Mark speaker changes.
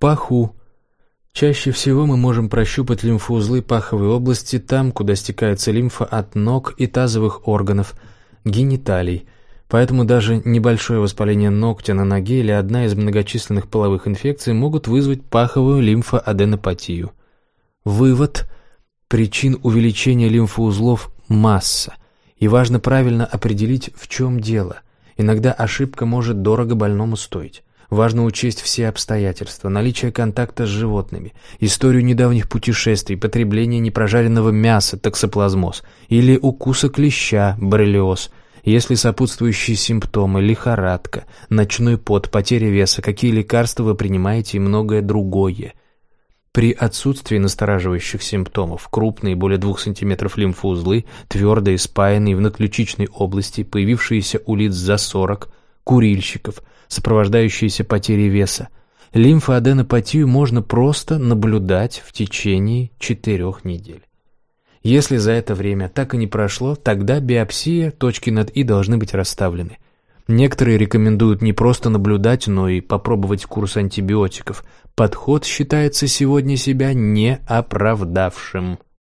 Speaker 1: паху. Чаще всего мы можем прощупать лимфоузлы паховой области там, куда стекается лимфа от ног и тазовых органов, гениталий. Поэтому даже небольшое воспаление ногтя на ноге или одна из многочисленных половых инфекций могут вызвать паховую лимфоаденопатию. Вывод. Причин увеличения лимфоузлов масса, и важно правильно определить, в чем дело. Иногда ошибка может дорого больному стоить. Важно учесть все обстоятельства, наличие контакта с животными, историю недавних путешествий, потребление непрожаренного мяса, токсоплазмоз, или укуса клеща, боррелиоз, если сопутствующие симптомы, лихорадка, ночной пот, потеря веса, какие лекарства вы принимаете и многое другое. При отсутствии настораживающих симптомов, крупные, более 2 см лимфоузлы, твердые, спаянные в надключичной области, появившиеся у лиц за 40, курильщиков, сопровождающиеся потерей веса. Лимфоаденопатию можно просто наблюдать в течение 4 недель. Если за это время так и не прошло, тогда биопсия, точки над «и» должны быть расставлены. Некоторые рекомендуют не просто наблюдать, но и попробовать курс антибиотиков. Подход считается сегодня себя не оправдавшим.